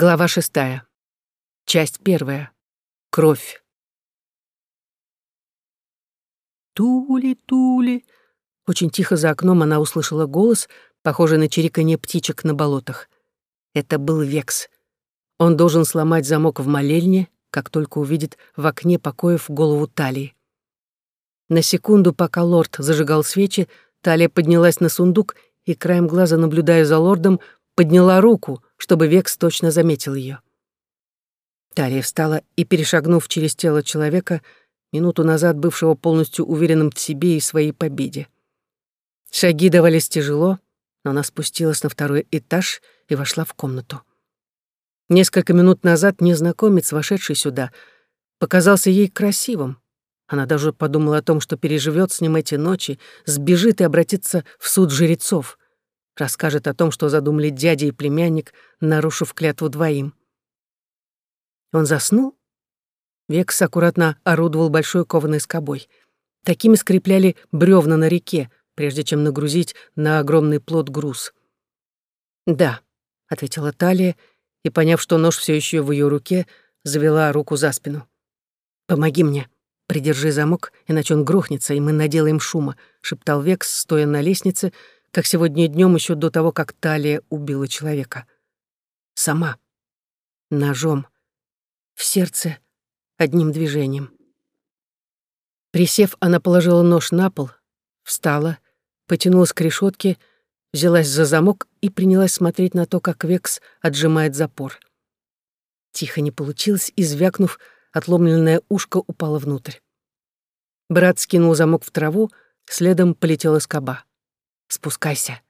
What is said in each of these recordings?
Глава шестая. Часть первая. Кровь. Тули, тули. Очень тихо за окном она услышала голос, похожий на чириканье птичек на болотах. Это был Векс. Он должен сломать замок в молельне, как только увидит в окне покоев голову Талии. На секунду, пока лорд зажигал свечи, Талия поднялась на сундук и, краем глаза наблюдая за лордом, подняла руку, чтобы Векс точно заметил ее. Талия встала и, перешагнув через тело человека, минуту назад бывшего полностью уверенным в себе и своей победе. Шаги давались тяжело, но она спустилась на второй этаж и вошла в комнату. Несколько минут назад незнакомец, вошедший сюда, показался ей красивым. Она даже подумала о том, что переживет с ним эти ночи, сбежит и обратится в суд жрецов расскажет о том, что задумали дядя и племянник, нарушив клятву двоим. Он заснул? Векс аккуратно орудовал большой кованой скобой. Такими скрепляли бревна на реке, прежде чем нагрузить на огромный плод груз. «Да», — ответила Талия, и, поняв, что нож все еще в ее руке, завела руку за спину. «Помоги мне. Придержи замок, иначе он грохнется, и мы наделаем шума», — шептал Векс, стоя на лестнице, — как сегодня днем еще до того, как Талия убила человека. Сама. Ножом. В сердце. Одним движением. Присев, она положила нож на пол, встала, потянулась к решетке, взялась за замок и принялась смотреть на то, как Векс отжимает запор. Тихо не получилось, и, звякнув, отломленное ушко упало внутрь. Брат скинул замок в траву, следом полетела скоба. Спускайся.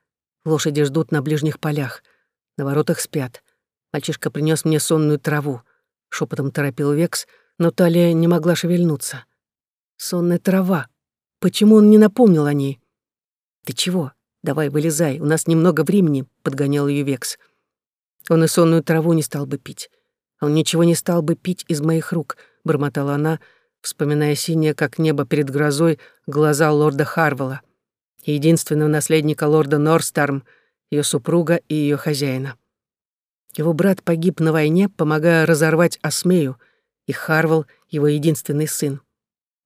Лошади ждут на ближних полях. На воротах спят. Мальчишка принес мне сонную траву. Шепотом торопил Векс, но Талия не могла шевельнуться. Сонная трава. Почему он не напомнил о ней? Ты чего? Давай, вылезай, у нас немного времени, подгонял ее Векс. Он и сонную траву не стал бы пить. Он ничего не стал бы пить из моих рук, бормотала она, вспоминая синее, как небо перед грозой, глаза лорда Харвелла единственного наследника лорда Норстарм, ее супруга и ее хозяина. Его брат погиб на войне, помогая разорвать Осмею, и Харвел — его единственный сын.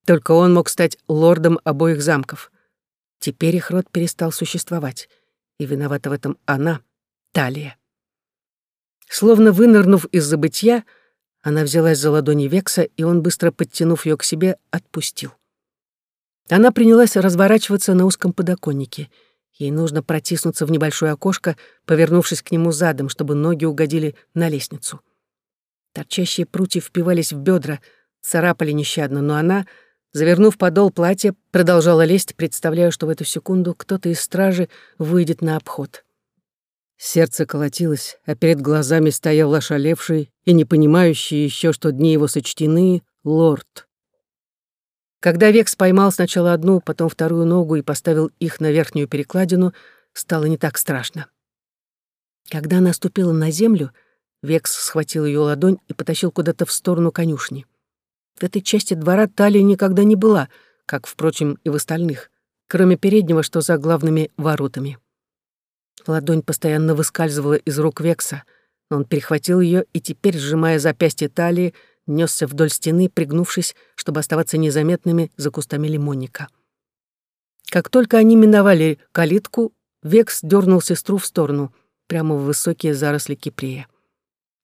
Только он мог стать лордом обоих замков. Теперь их род перестал существовать, и виновата в этом она, Талия. Словно вынырнув из забытья, она взялась за ладони Векса, и он, быстро подтянув ее к себе, отпустил. Она принялась разворачиваться на узком подоконнике. Ей нужно протиснуться в небольшое окошко, повернувшись к нему задом, чтобы ноги угодили на лестницу. Торчащие прутья впивались в бедра, царапали нещадно, но она, завернув подол платья, продолжала лезть, представляя, что в эту секунду кто-то из стражи выйдет на обход. Сердце колотилось, а перед глазами стоял ошалевший и не понимающий еще, что дни его сочтены, лорд. Когда Векс поймал сначала одну, потом вторую ногу и поставил их на верхнюю перекладину, стало не так страшно. Когда она ступила на землю, Векс схватил ее ладонь и потащил куда-то в сторону конюшни. В этой части двора талия никогда не была, как, впрочем, и в остальных, кроме переднего, что за главными воротами. Ладонь постоянно выскальзывала из рук Векса, но он перехватил ее и теперь, сжимая запястье талии, несся вдоль стены, пригнувшись, чтобы оставаться незаметными за кустами лимонника. Как только они миновали калитку, Векс дернул сестру в сторону, прямо в высокие заросли кипрея.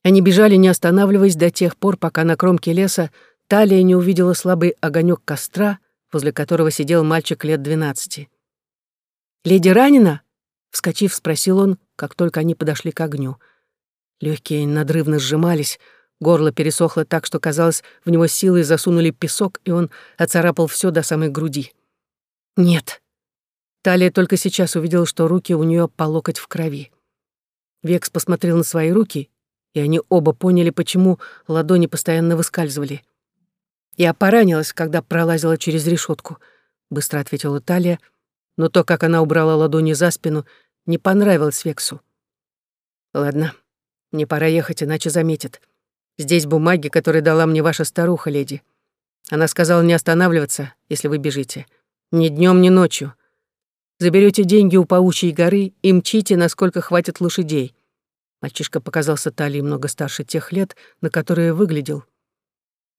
Они бежали, не останавливаясь до тех пор, пока на кромке леса Талия не увидела слабый огонек костра, возле которого сидел мальчик лет двенадцати. «Леди ранена?» — вскочив, спросил он, как только они подошли к огню. Легкие надрывно сжимались, Горло пересохло так, что, казалось, в него силой засунули песок, и он оцарапал все до самой груди. «Нет». Талия только сейчас увидела, что руки у нее по локоть в крови. Векс посмотрел на свои руки, и они оба поняли, почему ладони постоянно выскальзывали. «Я поранилась, когда пролазила через решетку», — быстро ответила Талия, но то, как она убрала ладони за спину, не понравилось Вексу. «Ладно, мне пора ехать, иначе заметят. Здесь бумаги, которые дала мне ваша старуха, леди. Она сказала не останавливаться, если вы бежите. Ни днем, ни ночью. Заберете деньги у паучьей горы и мчите, насколько хватит лошадей. Мальчишка показался Талии много старше тех лет, на которые выглядел.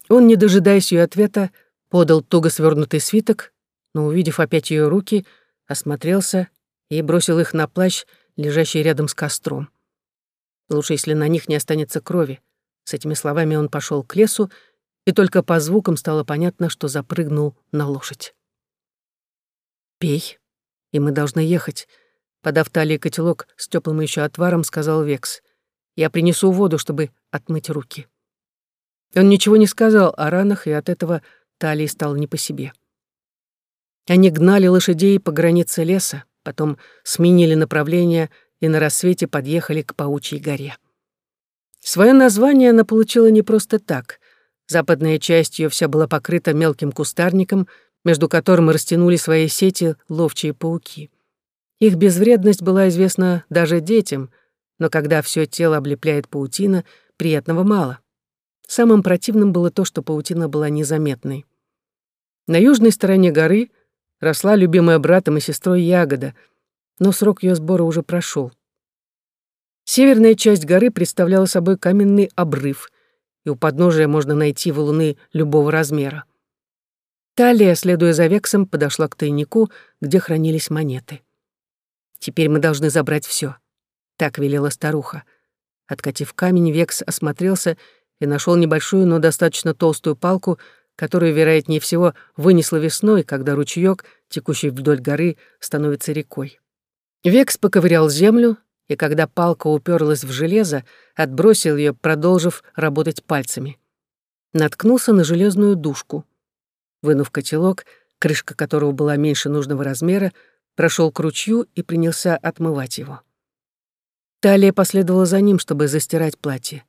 Он, не дожидаясь ее ответа, подал туго свернутый свиток, но, увидев опять ее руки, осмотрелся и бросил их на плащ, лежащий рядом с костром. Лучше, если на них не останется крови. С этими словами он пошел к лесу, и только по звукам стало понятно, что запрыгнул на лошадь. «Пей, и мы должны ехать», — подав талии котелок с теплым еще отваром, сказал Векс. «Я принесу воду, чтобы отмыть руки». Он ничего не сказал о ранах, и от этого талии стал не по себе. Они гнали лошадей по границе леса, потом сменили направление и на рассвете подъехали к Паучьей горе. Своё название она получила не просто так. Западная часть её вся была покрыта мелким кустарником, между которым растянули свои сети ловчие пауки. Их безвредность была известна даже детям, но когда всё тело облепляет паутина, приятного мало. Самым противным было то, что паутина была незаметной. На южной стороне горы росла любимая братом и сестрой ягода, но срок ее сбора уже прошел. Северная часть горы представляла собой каменный обрыв, и у подножия можно найти валуны любого размера. Талия, следуя за Вексом, подошла к тайнику, где хранились монеты. «Теперь мы должны забрать все, так велела старуха. Откатив камень, Векс осмотрелся и нашел небольшую, но достаточно толстую палку, которую, вероятнее всего, вынесла весной, когда ручеёк, текущий вдоль горы, становится рекой. Векс поковырял землю, и когда палка уперлась в железо, отбросил ее, продолжив работать пальцами. Наткнулся на железную дужку. Вынув котелок, крышка которого была меньше нужного размера, прошел к ручью и принялся отмывать его. Талия последовала за ним, чтобы застирать платье.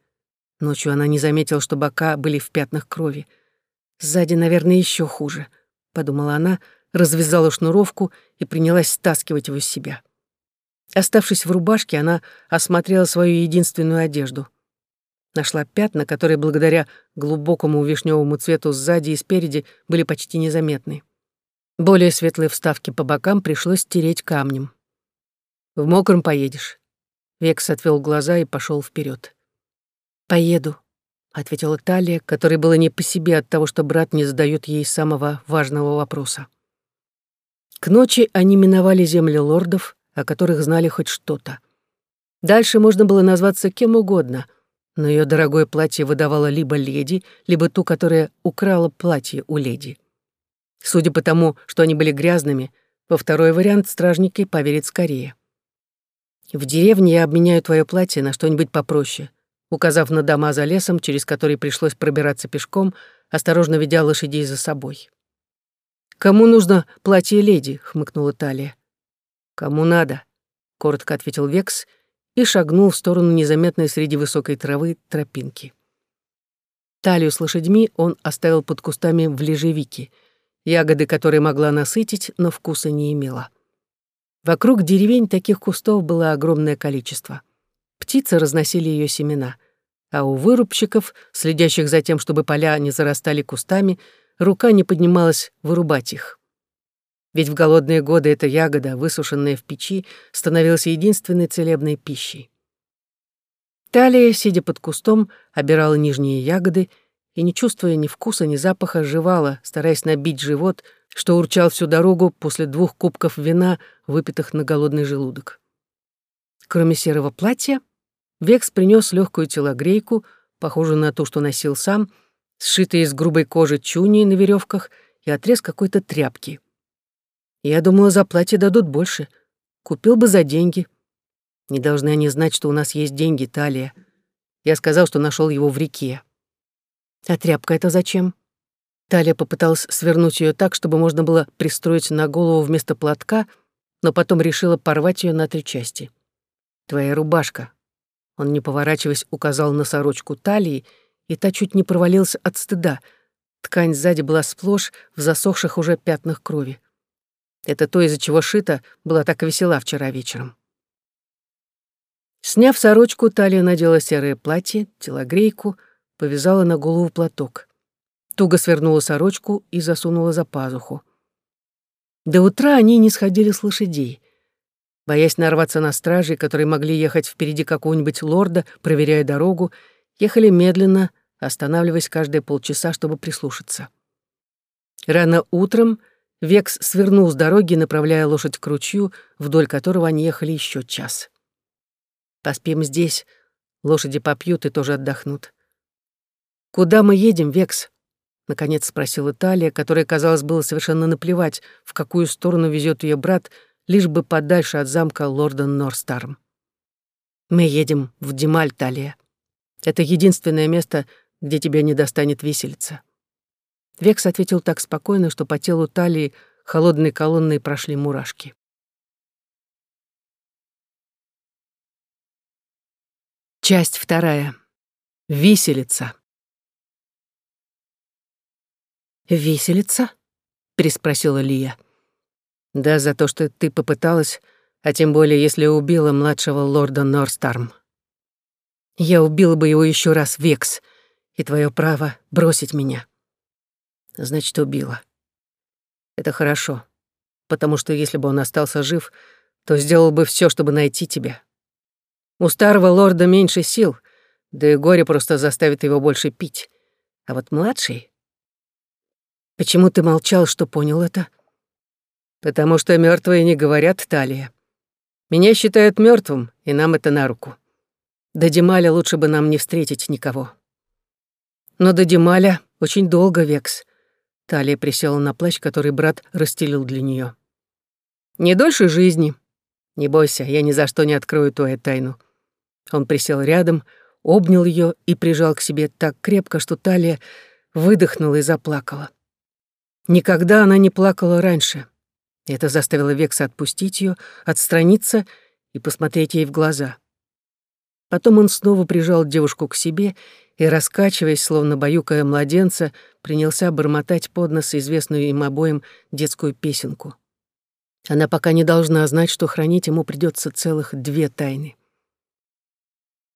Ночью она не заметила, что бока были в пятнах крови — Сзади, наверное, еще хуже, подумала она, развязала шнуровку и принялась стаскивать его с себя. Оставшись в рубашке, она осмотрела свою единственную одежду. Нашла пятна, которые благодаря глубокому вишневому цвету сзади и спереди были почти незаметны. Более светлые вставки по бокам пришлось стереть камнем. «В мокром поедешь». Векс отвел глаза и пошел вперед. «Поеду», — ответила Талия, которой было не по себе от того, что брат не задает ей самого важного вопроса. К ночи они миновали земли лордов, о которых знали хоть что-то. Дальше можно было назваться кем угодно, но ее дорогое платье выдавало либо леди, либо ту, которая украла платье у леди. Судя по тому, что они были грязными, во второй вариант стражники поверят скорее. В деревне я обменяю твое платье на что-нибудь попроще — указав на дома за лесом, через который пришлось пробираться пешком, осторожно ведя лошадей за собой. «Кому нужно платье леди?» — хмыкнула Талия. «Кому надо», — коротко ответил Векс и шагнул в сторону незаметной среди высокой травы тропинки. Талию с лошадьми он оставил под кустами в лежевике, ягоды которые могла насытить, но вкуса не имела. Вокруг деревень таких кустов было огромное количество. Птицы разносили ее семена а у вырубщиков, следящих за тем, чтобы поля не зарастали кустами, рука не поднималась вырубать их. Ведь в голодные годы эта ягода, высушенная в печи, становилась единственной целебной пищей. Талия, сидя под кустом, обирала нижние ягоды и, не чувствуя ни вкуса, ни запаха, жевала, стараясь набить живот, что урчал всю дорогу после двух кубков вина, выпитых на голодный желудок. Кроме серого платья, Векс принес легкую телогрейку, похожую на ту, что носил сам, сшитые из грубой кожи чуни на веревках и отрез какой-то тряпки. Я думала, за платье дадут больше. Купил бы за деньги. Не должны они знать, что у нас есть деньги, Талия. Я сказал, что нашел его в реке. А тряпка это зачем? Талия попыталась свернуть ее так, чтобы можно было пристроить на голову вместо платка, но потом решила порвать ее на три части. Твоя рубашка, он, не поворачиваясь, указал на сорочку талии, и та чуть не провалилась от стыда. Ткань сзади была сплошь в засохших уже пятнах крови. Это то, из-за чего Шита была так весела вчера вечером. Сняв сорочку, Талия надела серое платье, телогрейку, повязала на голову платок. Туго свернула сорочку и засунула за пазуху. До утра они не сходили с лошадей. Боясь нарваться на стражей, которые могли ехать впереди какого-нибудь лорда, проверяя дорогу, ехали медленно, останавливаясь каждые полчаса, чтобы прислушаться. Рано утром Векс свернул с дороги, направляя лошадь к ручью, вдоль которого они ехали еще час. «Поспим здесь, лошади попьют и тоже отдохнут». «Куда мы едем, Векс?» — наконец спросила Талия, которая, казалось, было совершенно наплевать, в какую сторону везет ее брат, лишь бы подальше от замка лорда Норстарм. «Мы едем в Дималь, Талия. Это единственное место, где тебя не достанет виселица». Векс ответил так спокойно, что по телу талии холодной колонной прошли мурашки. Часть вторая. Виселица. «Виселица?» — переспросила Лия. «Да, за то, что ты попыталась, а тем более, если убила младшего лорда Норстарм. Я убила бы его еще раз, Векс, и твое право бросить меня. Значит, убила. Это хорошо, потому что если бы он остался жив, то сделал бы все, чтобы найти тебя. У старого лорда меньше сил, да и горе просто заставит его больше пить. А вот младший... Почему ты молчал, что понял это? Потому что мертвые не говорят, Талия. Меня считают мертвым, и нам это на руку. До Дималя лучше бы нам не встретить никого. Но до Дималя очень долго, Векс. Талия присела на плащ, который брат расстелил для нее. «Не дольше жизни. Не бойся, я ни за что не открою твою тайну». Он присел рядом, обнял ее и прижал к себе так крепко, что Талия выдохнула и заплакала. Никогда она не плакала раньше. Это заставило Векса отпустить ее, отстраниться и посмотреть ей в глаза. Потом он снова прижал девушку к себе и, раскачиваясь, словно баюкая младенца, принялся бормотать под нос известную им обоим детскую песенку. Она пока не должна знать, что хранить ему придется целых две тайны.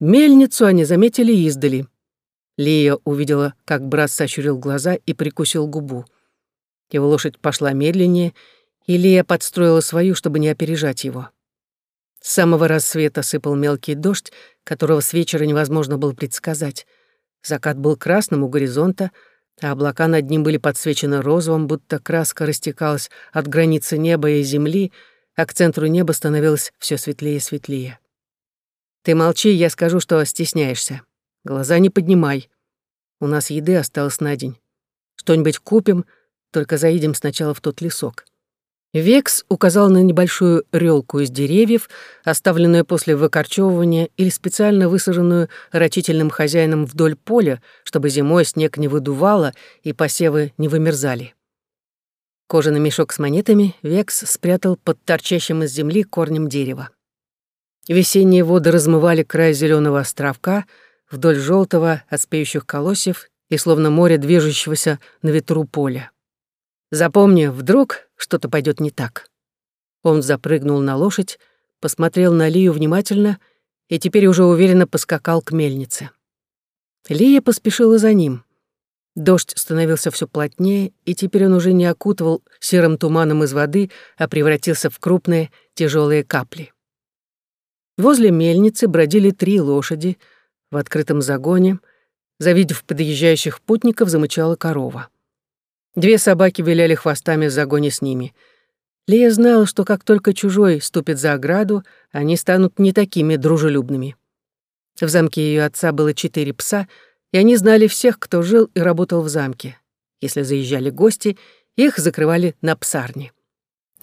Мельницу они заметили издали. Лия увидела, как брат сощурил глаза и прикусил губу. Его лошадь пошла медленнее, и Лия подстроила свою, чтобы не опережать его. С самого рассвета сыпал мелкий дождь, которого с вечера невозможно было предсказать. Закат был красным у горизонта, а облака над ним были подсвечены розовым, будто краска растекалась от границы неба и земли, а к центру неба становилось все светлее и светлее. «Ты молчи, я скажу, что стесняешься. Глаза не поднимай. У нас еды осталось на день. Что-нибудь купим, только заедем сначала в тот лесок». Векс указал на небольшую рёлку из деревьев, оставленную после выкорчевывания или специально высаженную рачительным хозяином вдоль поля, чтобы зимой снег не выдувало и посевы не вымерзали. Кожаный мешок с монетами Векс спрятал под торчащим из земли корнем дерева. Весенние воды размывали край зеленого островка вдоль желтого от спеющих колосьев и словно море движущегося на ветру поля. Запомни, вдруг что-то пойдет не так. Он запрыгнул на лошадь, посмотрел на Лию внимательно и теперь уже уверенно поскакал к мельнице. Лия поспешила за ним. Дождь становился все плотнее, и теперь он уже не окутывал серым туманом из воды, а превратился в крупные тяжелые капли. Возле мельницы бродили три лошади в открытом загоне. Завидев подъезжающих путников, замычала корова. Две собаки виляли хвостами в загоне с ними. Лея знала, что как только чужой ступит за ограду, они станут не такими дружелюбными. В замке ее отца было четыре пса, и они знали всех, кто жил и работал в замке. Если заезжали гости, их закрывали на псарне.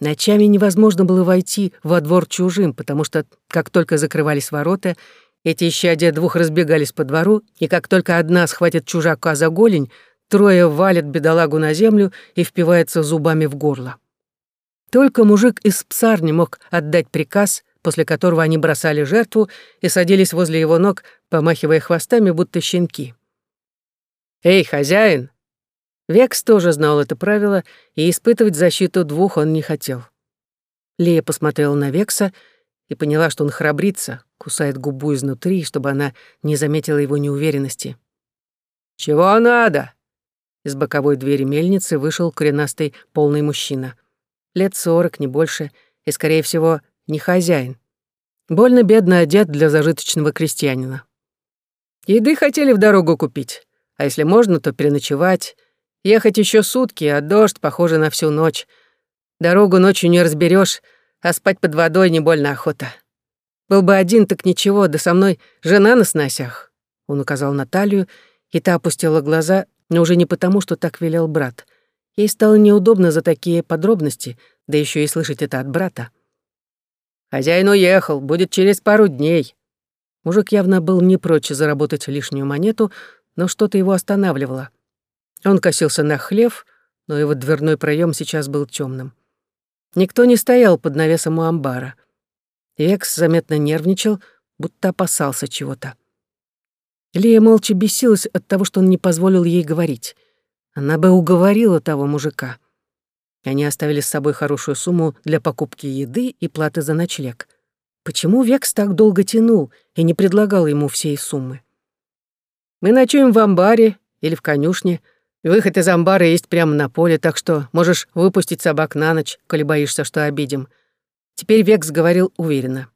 Ночами невозможно было войти во двор чужим, потому что, как только закрывались ворота, эти исчадия двух разбегались по двору, и как только одна схватит чужака за голень, Трое валят бедолагу на землю и впивается зубами в горло. Только мужик из псарни мог отдать приказ, после которого они бросали жертву и садились возле его ног, помахивая хвостами, будто щенки. «Эй, хозяин!» Векс тоже знал это правило, и испытывать защиту двух он не хотел. Лея посмотрела на Векса и поняла, что он храбрится, кусает губу изнутри, чтобы она не заметила его неуверенности. «Чего надо?» Из боковой двери мельницы вышел коренастый полный мужчина. Лет сорок, не больше, и, скорее всего, не хозяин. Больно бедно одет для зажиточного крестьянина. Еды хотели в дорогу купить, а если можно, то переночевать. Ехать еще сутки, а дождь, похоже, на всю ночь. Дорогу ночью не разберешь, а спать под водой не больно охота. Был бы один, так ничего, да со мной жена на сносях. Он указал Наталью, и та опустила глаза, но уже не потому, что так велел брат. Ей стало неудобно за такие подробности, да еще и слышать это от брата. «Хозяин уехал, будет через пару дней». Мужик явно был не прочь заработать лишнюю монету, но что-то его останавливало. Он косился на хлев, но его дверной проем сейчас был темным. Никто не стоял под навесом у амбара. Экс заметно нервничал, будто опасался чего-то. Лия молча бесилась от того, что он не позволил ей говорить. Она бы уговорила того мужика. Они оставили с собой хорошую сумму для покупки еды и платы за ночлег. Почему Векс так долго тянул и не предлагал ему всей суммы? «Мы ночуем в амбаре или в конюшне», Выход из амбара есть прямо на поле, так что можешь выпустить собак на ночь, коли боишься, что обидим. Теперь Векс говорил уверенно.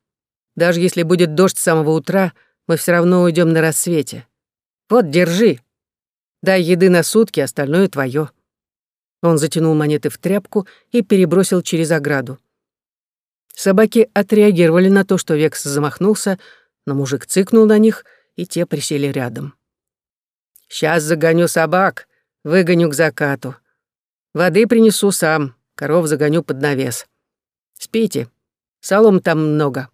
Даже если будет дождь с самого утра, мы все равно уйдем на рассвете. Вот, держи. Дай еды на сутки, остальное твое. Он затянул монеты в тряпку и перебросил через ограду. Собаки отреагировали на то, что Векс замахнулся, но мужик цыкнул на них, и те присели рядом. «Сейчас загоню собак», Выгоню к закату. Воды принесу сам, коров загоню под навес. Спите, солом там много.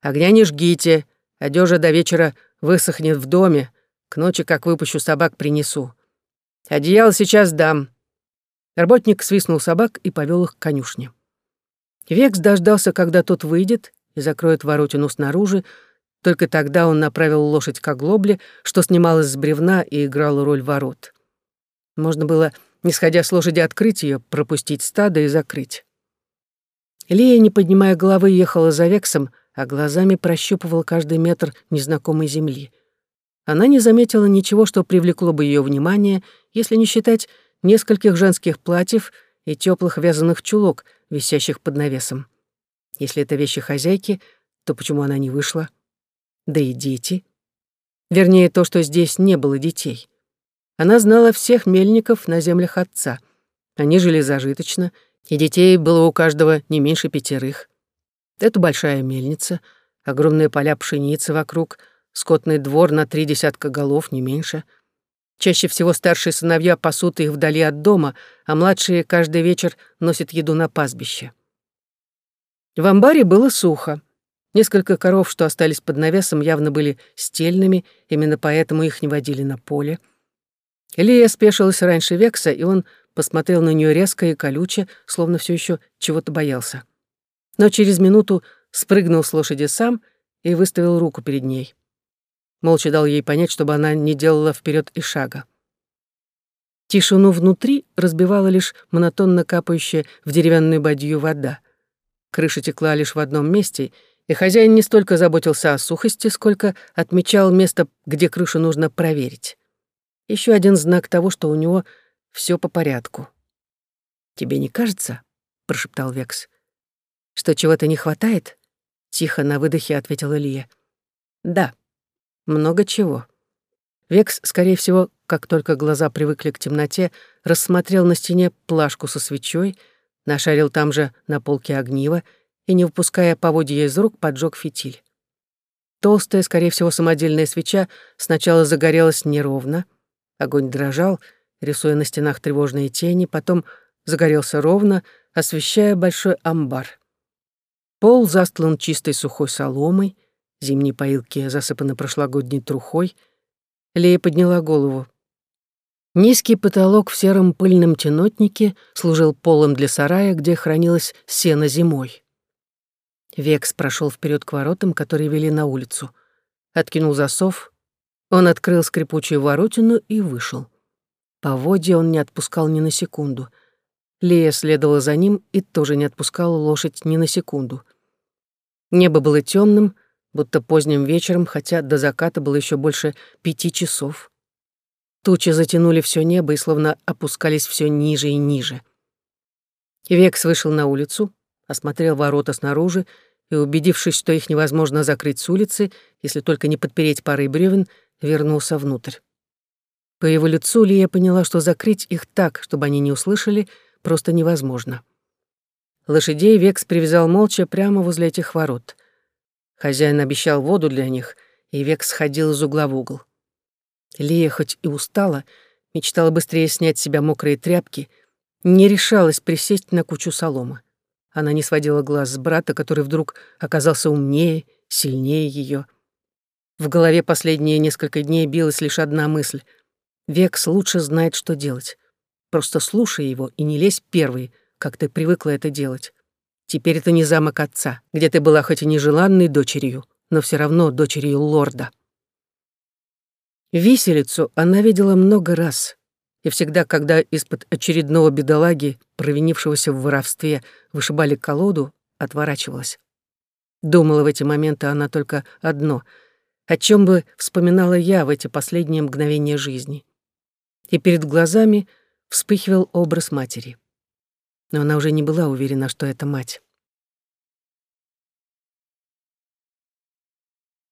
Огня не жгите, одежа до вечера высохнет в доме, к ночи, как выпущу собак, принесу. Одеяло сейчас дам». Работник свистнул собак и повел их к конюшне. Векс дождался, когда тот выйдет и закроет воротину снаружи, только тогда он направил лошадь к оглобле, что снималась с бревна и играла роль ворот. Можно было, не сходя с лошади, открыть ее, пропустить стадо и закрыть. Лия, не поднимая головы, ехала за Вексом, а глазами прощупывала каждый метр незнакомой земли. Она не заметила ничего, что привлекло бы ее внимание, если не считать нескольких женских платьев и теплых вязаных чулок, висящих под навесом. Если это вещи хозяйки, то почему она не вышла? Да и дети. Вернее, то, что здесь не было детей. Она знала всех мельников на землях отца. Они жили зажиточно, и детей было у каждого не меньше пятерых. Это большая мельница, огромные поля пшеницы вокруг, скотный двор на три десятка голов, не меньше. Чаще всего старшие сыновья пасут их вдали от дома, а младшие каждый вечер носят еду на пастбище. В амбаре было сухо. Несколько коров, что остались под навесом, явно были стельными, именно поэтому их не водили на поле — Лия спешилась раньше Векса, и он посмотрел на нее резко и колюче, словно все еще чего-то боялся. Но через минуту спрыгнул с лошади сам и выставил руку перед ней. Молча дал ей понять, чтобы она не делала вперед и шага. Тишину внутри разбивала лишь монотонно капающая в деревянную бадью вода. Крыша текла лишь в одном месте, и хозяин не столько заботился о сухости, сколько отмечал место, где крышу нужно проверить. Еще один знак того, что у него все по порядку. «Тебе не кажется?» — прошептал Векс. «Что чего-то не хватает?» — тихо на выдохе ответила Лия. «Да, много чего». Векс, скорее всего, как только глаза привыкли к темноте, рассмотрел на стене плашку со свечой, нашарил там же на полке огнива и, не выпуская поводья из рук, поджег фитиль. Толстая, скорее всего, самодельная свеча сначала загорелась неровно — Огонь дрожал, рисуя на стенах тревожные тени, потом загорелся ровно, освещая большой амбар. Пол застлан чистой сухой соломой, зимние поилки засыпаны прошлогодней трухой. Лея подняла голову. Низкий потолок в сером пыльном тенотнике служил полом для сарая, где хранилось сено зимой. Векс прошел вперед к воротам, которые вели на улицу. Откинул засов, он открыл скрипучую воротину и вышел. По воде он не отпускал ни на секунду. Лея следовала за ним и тоже не отпускала лошадь ни на секунду. Небо было темным, будто поздним вечером, хотя до заката было еще больше пяти часов. Тучи затянули все небо и словно опускались все ниже и ниже. Векс вышел на улицу, осмотрел ворота снаружи и, убедившись, что их невозможно закрыть с улицы, если только не подпереть парой бревен, вернулся внутрь. По его лицу Лия поняла, что закрыть их так, чтобы они не услышали, просто невозможно. Лошадей Векс привязал молча прямо возле этих ворот. Хозяин обещал воду для них, и Векс ходил из угла в угол. Лия хоть и устала, мечтала быстрее снять с себя мокрые тряпки, не решалась присесть на кучу соломы. Она не сводила глаз с брата, который вдруг оказался умнее, сильнее ее. В голове последние несколько дней билась лишь одна мысль. Векс лучше знает, что делать. Просто слушай его и не лезь первый, как ты привыкла это делать. Теперь это не замок отца, где ты была хоть и нежеланной дочерью, но все равно дочерью лорда. Виселицу она видела много раз, и всегда, когда из-под очередного бедолаги, провинившегося в воровстве, вышибали колоду, отворачивалась. Думала в эти моменты она только одно — о чем бы вспоминала я в эти последние мгновения жизни. И перед глазами вспыхивал образ матери. Но она уже не была уверена, что это мать.